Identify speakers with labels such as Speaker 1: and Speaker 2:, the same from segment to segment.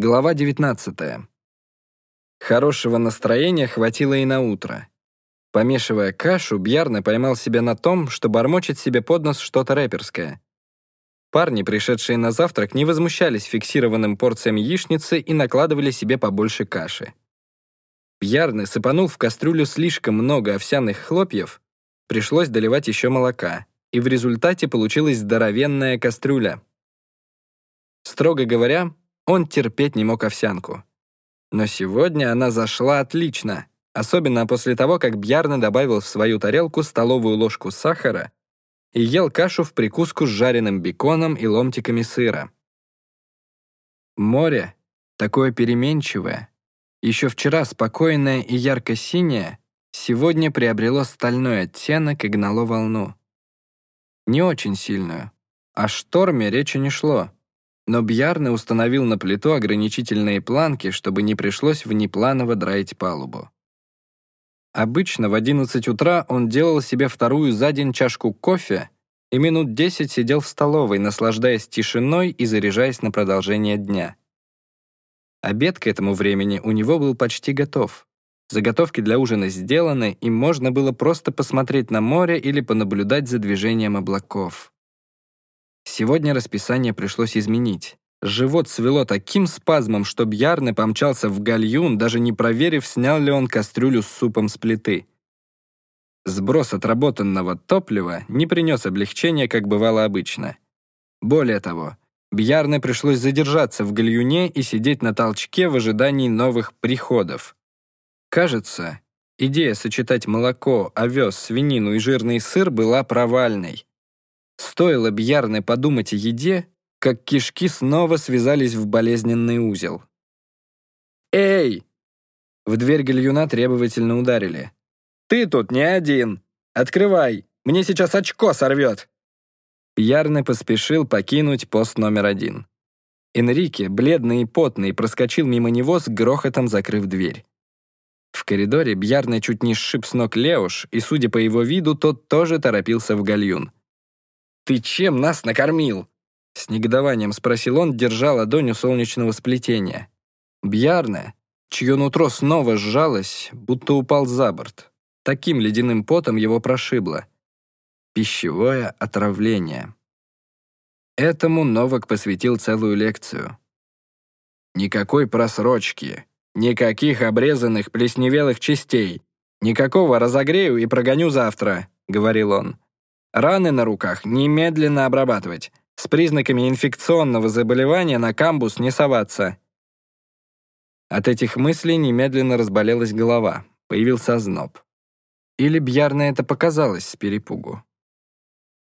Speaker 1: Глава 19. Хорошего настроения хватило и на утро. Помешивая кашу, Бьярне поймал себя на том, что бормочет себе под нос что-то рэперское. Парни, пришедшие на завтрак, не возмущались фиксированным порциям яичницы и накладывали себе побольше каши. Бьярне сыпанул в кастрюлю слишком много овсяных хлопьев, пришлось доливать еще молока, и в результате получилась здоровенная кастрюля. Строго говоря, он терпеть не мог овсянку. Но сегодня она зашла отлично, особенно после того, как Бьярна добавил в свою тарелку столовую ложку сахара и ел кашу в прикуску с жареным беконом и ломтиками сыра. Море, такое переменчивое, еще вчера спокойное и ярко-синее, сегодня приобрело стальной оттенок и гнало волну. Не очень сильную. О шторме речи не шло но Бьярне установил на плиту ограничительные планки, чтобы не пришлось внепланово драить палубу. Обычно в 11 утра он делал себе вторую за день чашку кофе и минут 10 сидел в столовой, наслаждаясь тишиной и заряжаясь на продолжение дня. Обед к этому времени у него был почти готов. Заготовки для ужина сделаны, и можно было просто посмотреть на море или понаблюдать за движением облаков. Сегодня расписание пришлось изменить. Живот свело таким спазмом, что Бьярне помчался в гальюн, даже не проверив, снял ли он кастрюлю с супом с плиты. Сброс отработанного топлива не принес облегчения, как бывало обычно. Более того, Бьярне пришлось задержаться в гальюне и сидеть на толчке в ожидании новых приходов. Кажется, идея сочетать молоко, овес, свинину и жирный сыр была провальной. Стоило Бьярне подумать о еде, как кишки снова связались в болезненный узел. «Эй!» В дверь гальюна требовательно ударили. «Ты тут не один! Открывай! Мне сейчас очко сорвет!» Бьярне поспешил покинуть пост номер один. Энрике, бледный и потный, проскочил мимо него с грохотом закрыв дверь. В коридоре Бьярне чуть не сшиб с ног Леуш, и, судя по его виду, тот тоже торопился в гальюн. «Ты чем нас накормил?» С негодованием спросил он, держа ладонь у солнечного сплетения. Бьярне, чье нутро снова сжалось, будто упал за борт. Таким ледяным потом его прошибло. Пищевое отравление. Этому Новак посвятил целую лекцию. Никакой просрочки, никаких обрезанных плесневелых частей, никакого разогрею и прогоню завтра, говорил он. Раны на руках немедленно обрабатывать. С признаками инфекционного заболевания на камбус не соваться. От этих мыслей немедленно разболелась голова, появился озноб. Или Бьярна это показалось с перепугу.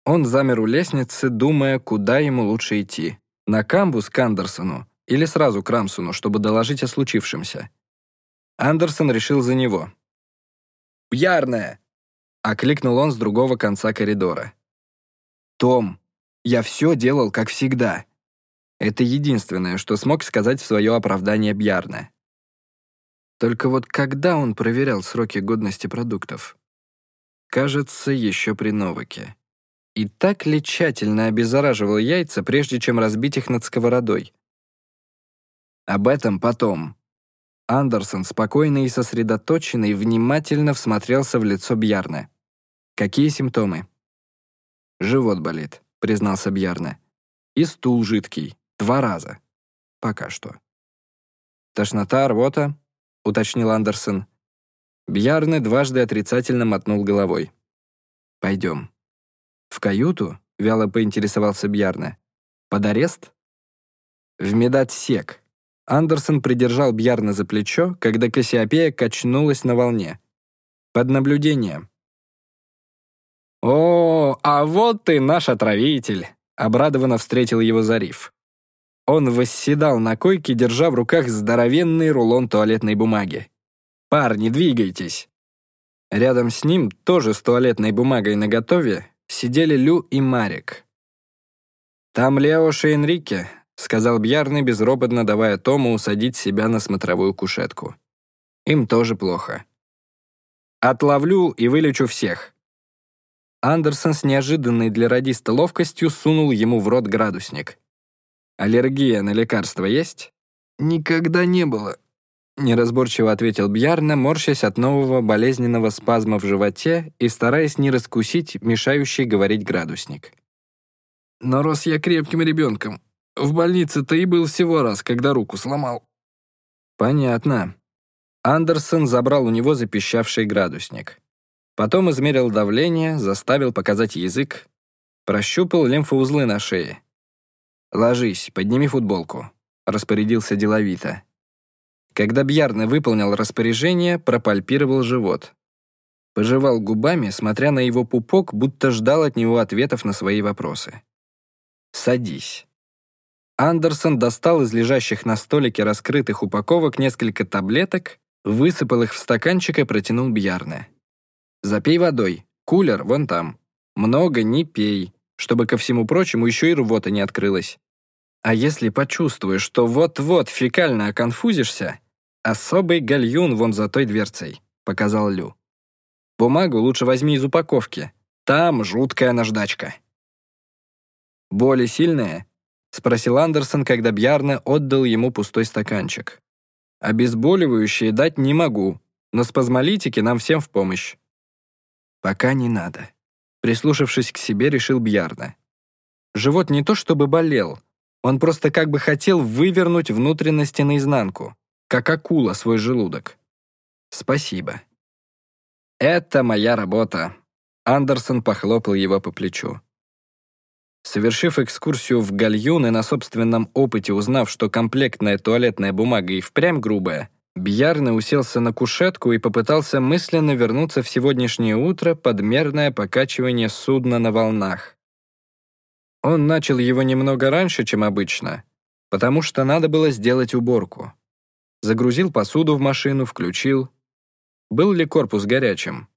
Speaker 1: Он замер у лестницы, думая, куда ему лучше идти. На камбус к Андерсону или сразу к Рамсуну, чтобы доложить о случившемся. Андерсон решил за него. «Бьярная, Окликнул он с другого конца коридора. «Том, я все делал, как всегда». Это единственное, что смог сказать в свое оправдание Бьярна. Только вот когда он проверял сроки годности продуктов? Кажется, еще при Новаке. И так ли тщательно обеззараживал яйца, прежде чем разбить их над сковородой? Об этом потом. Андерсон, спокойный и сосредоточенный, внимательно всмотрелся в лицо Бьярна. «Какие симптомы?» «Живот болит», — признался Бьярне. «И стул жидкий. Два раза. Пока что». «Тошнота, рвота?» — уточнил Андерсон. Бьярне дважды отрицательно мотнул головой. «Пойдем». «В каюту?» — вяло поинтересовался Бьярне. «Под арест?» «В медотсек». Андерсон придержал Бьярна за плечо, когда Кассиопея качнулась на волне. «Под наблюдением. «О, а вот ты наш отравитель!» — обрадованно встретил его Зариф. Он восседал на койке, держа в руках здоровенный рулон туалетной бумаги. «Парни, двигайтесь!» Рядом с ним, тоже с туалетной бумагой наготове, сидели Лю и Марик. «Там Леош и Энрике», — сказал Бьярный, безропотно давая Тому усадить себя на смотровую кушетку. «Им тоже плохо. Отловлю и вылечу всех. Андерсон с неожиданной для радиста ловкостью сунул ему в рот градусник. «Аллергия на лекарства есть?» никогда не было», — неразборчиво ответил Бьярна, морщась от нового болезненного спазма в животе и стараясь не раскусить мешающий говорить градусник. «Но рос я крепким ребенком. В больнице-то и был всего раз, когда руку сломал». «Понятно». Андерсон забрал у него запищавший градусник. Потом измерил давление, заставил показать язык, прощупал лимфоузлы на шее. «Ложись, подними футболку», — распорядился деловито. Когда Бьярне выполнил распоряжение, пропальпировал живот. Пожевал губами, смотря на его пупок, будто ждал от него ответов на свои вопросы. «Садись». Андерсон достал из лежащих на столике раскрытых упаковок несколько таблеток, высыпал их в стаканчик и протянул Бьярне. «Запей водой. Кулер вон там. Много не пей, чтобы ко всему прочему еще и рвота не открылась. А если почувствуешь, что вот-вот фекально оконфузишься, особый гальюн вон за той дверцей», — показал Лю. «Бумагу лучше возьми из упаковки. Там жуткая наждачка». «Боли сильные?» — спросил Андерсон, когда Бьярне отдал ему пустой стаканчик. «Обезболивающие дать не могу, но спазмолитики нам всем в помощь». «Пока не надо», — прислушавшись к себе, решил Бьярне. Живот не то чтобы болел, он просто как бы хотел вывернуть внутренности наизнанку, как акула свой желудок. «Спасибо». «Это моя работа», — Андерсон похлопал его по плечу. Совершив экскурсию в гальюн и на собственном опыте узнав, что комплектная туалетная бумага и впрямь грубая, Бьярны уселся на кушетку и попытался мысленно вернуться в сегодняшнее утро под мерное покачивание судна на волнах. Он начал его немного раньше, чем обычно, потому что надо было сделать уборку. Загрузил посуду в машину, включил. Был ли корпус горячим?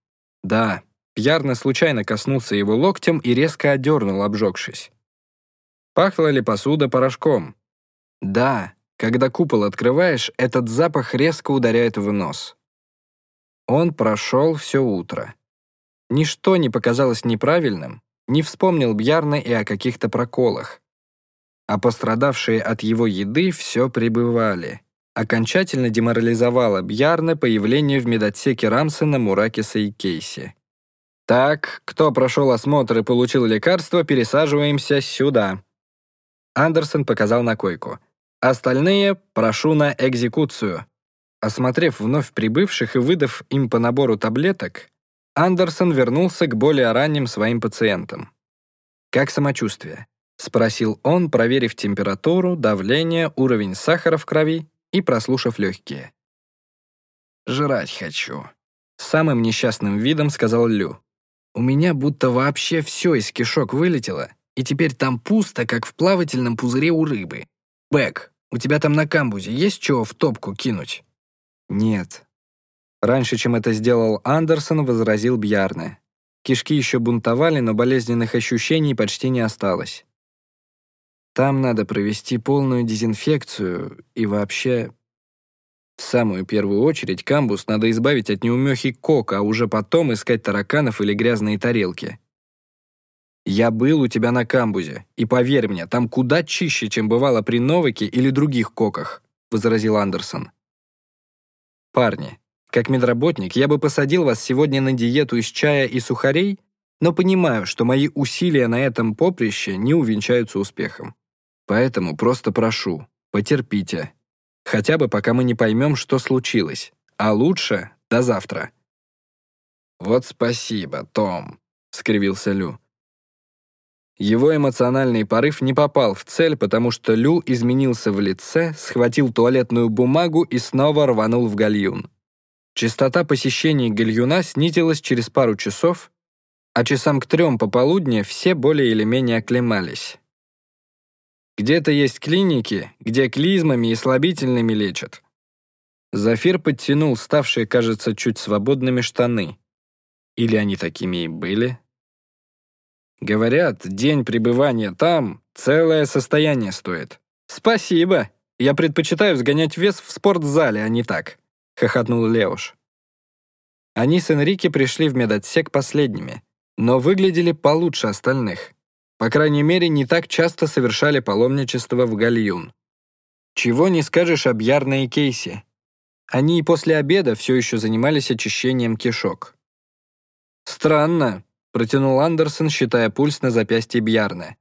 Speaker 1: Да, Пьярно случайно коснулся его локтем и резко одернул, обжегшись. Пахла ли посуда порошком? Да, когда купол открываешь, этот запах резко ударяет в нос. Он прошел все утро. Ничто не показалось неправильным, не вспомнил Бьярна и о каких-то проколах. А пострадавшие от его еды все пребывали. Окончательно деморализовало Бьярна появление в медотсеке Рамсена, Муракиса и Кейси. «Так, кто прошел осмотр и получил лекарство, пересаживаемся сюда». Андерсон показал на койку. «Остальные прошу на экзекуцию». Осмотрев вновь прибывших и выдав им по набору таблеток, Андерсон вернулся к более ранним своим пациентам. «Как самочувствие?» — спросил он, проверив температуру, давление, уровень сахара в крови и прослушав легкие. «Жрать хочу», — самым несчастным видом сказал Лю. У меня будто вообще все из кишок вылетело, и теперь там пусто, как в плавательном пузыре у рыбы. Бэк, у тебя там на камбузе есть чего в топку кинуть? Нет. Раньше, чем это сделал Андерсон, возразил Бьярне. Кишки еще бунтовали, но болезненных ощущений почти не осталось. Там надо провести полную дезинфекцию и вообще в самую первую очередь камбус надо избавить от неумехи кока, а уже потом искать тараканов или грязные тарелки. Я был у тебя на камбузе, и поверь мне, там куда чище, чем бывало при Новике или других коках», — возразил Андерсон. «Парни, как медработник я бы посадил вас сегодня на диету из чая и сухарей, но понимаю, что мои усилия на этом поприще не увенчаются успехом. Поэтому просто прошу, потерпите, Хотя бы пока мы не поймем, что случилось. А лучше до завтра». «Вот спасибо, Том», — скривился Лю. Его эмоциональный порыв не попал в цель, потому что Лю изменился в лице, схватил туалетную бумагу и снова рванул в гальюн. Частота посещений гальюна снизилась через пару часов, а часам к трем пополудни все более или менее оклемались. Где-то есть клиники, где клизмами и слабительными лечат. Зафир подтянул ставшие, кажется, чуть свободными штаны. Или они такими и были? Говорят, день пребывания там целое состояние стоит. Спасибо. Я предпочитаю сгонять вес в спортзале, а не так, хохотнул Леуш. Они с Энрике пришли в медотсек последними, но выглядели получше остальных. По крайней мере, не так часто совершали паломничество в Гальюн. Чего не скажешь об Ярне и Кейси. Они и после обеда все еще занимались очищением кишок. «Странно», — протянул Андерсон, считая пульс на запястье Бьярны.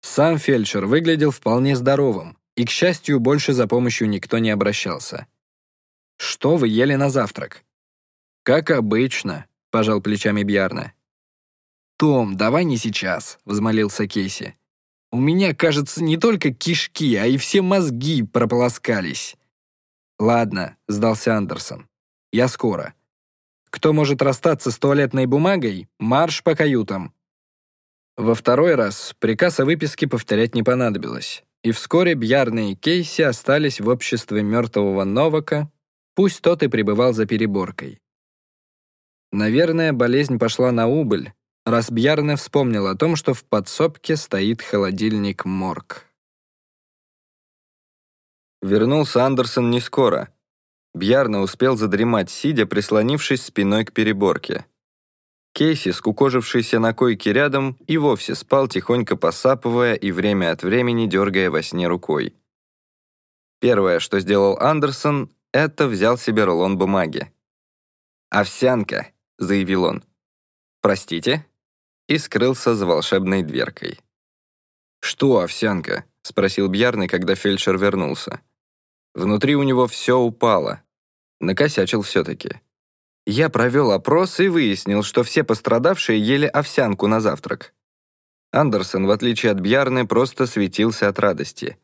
Speaker 1: Сам фельдшер выглядел вполне здоровым, и, к счастью, больше за помощью никто не обращался. «Что вы ели на завтрак?» «Как обычно», — пожал плечами Бьярна. «Том, давай не сейчас», — взмолился Кейси. «У меня, кажется, не только кишки, а и все мозги прополоскались». «Ладно», — сдался Андерсон. «Я скоро. Кто может расстаться с туалетной бумагой, марш по каютам». Во второй раз приказ о выписке повторять не понадобилось, и вскоре Бьярны и Кейси остались в обществе мертвого Новака, пусть тот и пребывал за переборкой. Наверное, болезнь пошла на убыль, раз Бьярне вспомнил о том, что в подсобке стоит холодильник морг. Вернулся Андерсон не скоро. Бьярна успел задремать, сидя, прислонившись спиной к переборке. Кейси, скукожившийся на койке рядом, и вовсе спал, тихонько посапывая и время от времени дергая во сне рукой. Первое, что сделал Андерсон, это взял себе рулон бумаги. «Овсянка», — заявил он. «Простите?» И скрылся за волшебной дверкой. «Что, овсянка?» — спросил Бьярный, когда фельдшер вернулся. Внутри у него все упало. Накосячил все-таки. Я провел опрос и выяснил, что все пострадавшие ели овсянку на завтрак. Андерсон, в отличие от Бьярны, просто светился от радости.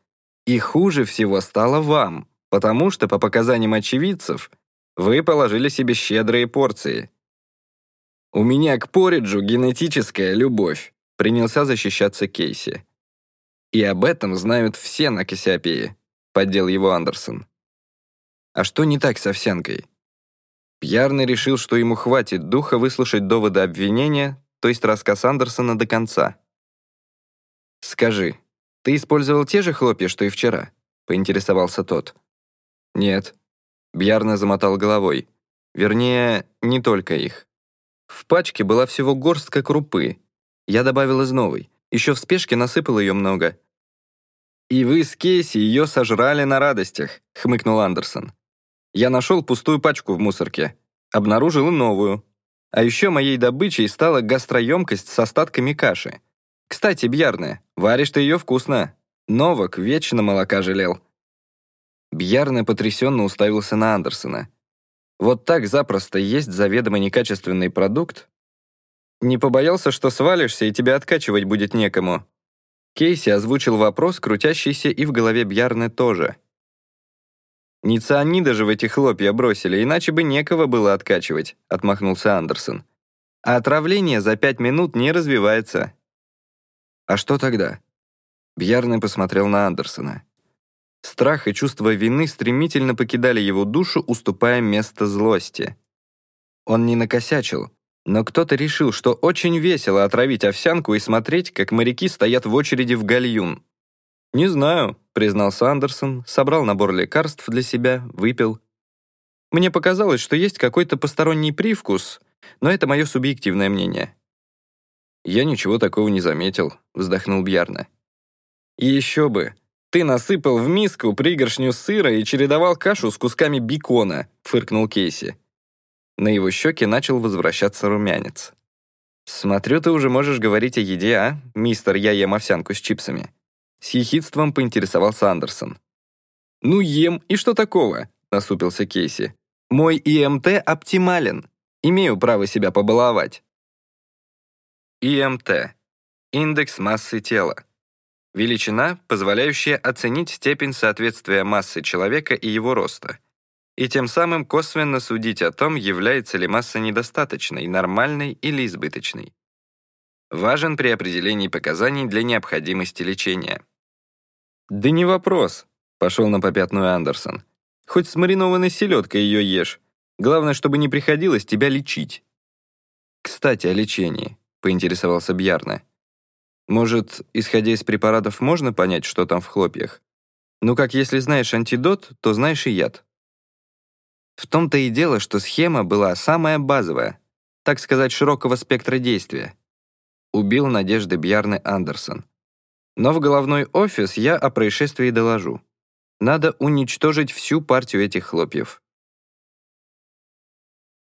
Speaker 1: И хуже всего стало вам, потому что, по показаниям очевидцев, вы положили себе щедрые порции. «У меня к пориджу генетическая любовь», — принялся защищаться Кейси. «И об этом знают все на Кассиопее», — поддел его Андерсон. «А что не так с овсянкой?» Пьярный решил, что ему хватит духа выслушать доводы обвинения, то есть рассказ Андерсона до конца. «Скажи, ты использовал те же хлопья, что и вчера?» — поинтересовался тот. «Нет». Бьярна замотал головой. Вернее, не только их. В пачке была всего горстка крупы. Я добавил из новой. Еще в спешке насыпал ее много. «И вы с Кейси ее сожрали на радостях», — хмыкнул Андерсон. «Я нашел пустую пачку в мусорке. Обнаружил и новую. А еще моей добычей стала гастроемкость с остатками каши. Кстати, Бьярне, варишь ты ее вкусно. Новак вечно молока жалел». Бьярне потрясенно уставился на Андерсона. Вот так запросто есть заведомо некачественный продукт? Не побоялся, что свалишься и тебя откачивать будет некому? Кейси озвучил вопрос, крутящийся и в голове Бьярны тоже. «Не цианида же в эти хлопья бросили, иначе бы некого было откачивать», — отмахнулся Андерсон. «А отравление за пять минут не развивается». «А что тогда?» Бьярны посмотрел на Андерсона. Страх и чувство вины стремительно покидали его душу, уступая место злости. Он не накосячил, но кто-то решил, что очень весело отравить овсянку и смотреть, как моряки стоят в очереди в гальюн. «Не знаю», — признался Андерсон, собрал набор лекарств для себя, выпил. «Мне показалось, что есть какой-то посторонний привкус, но это мое субъективное мнение». «Я ничего такого не заметил», — вздохнул Бьярна. «И еще бы, «Ты насыпал в миску пригоршню сыра и чередовал кашу с кусками бекона», — фыркнул Кейси. На его щеке начал возвращаться румянец. «Смотрю, ты уже можешь говорить о еде, а, мистер, я ем овсянку с чипсами». С ехидством поинтересовался Андерсон. «Ну, ем, и что такого?» — насупился Кейси. «Мой ИМТ оптимален. Имею право себя побаловать». ИМТ. Индекс массы тела. Величина, позволяющая оценить степень соответствия массы человека и его роста, и тем самым косвенно судить о том, является ли масса недостаточной, нормальной или избыточной. Важен при определении показаний для необходимости лечения. «Да не вопрос», — пошел на попятную Андерсон. «Хоть с маринованной селедкой ее ешь. Главное, чтобы не приходилось тебя лечить». «Кстати, о лечении», — поинтересовался Бьярна. Может, исходя из препаратов, можно понять, что там в хлопьях? Ну как если знаешь антидот, то знаешь и яд. В том-то и дело, что схема была самая базовая, так сказать, широкого спектра действия. Убил Надежды Бьярны Андерсон. Но в головной офис я о происшествии доложу. Надо уничтожить всю партию этих хлопьев.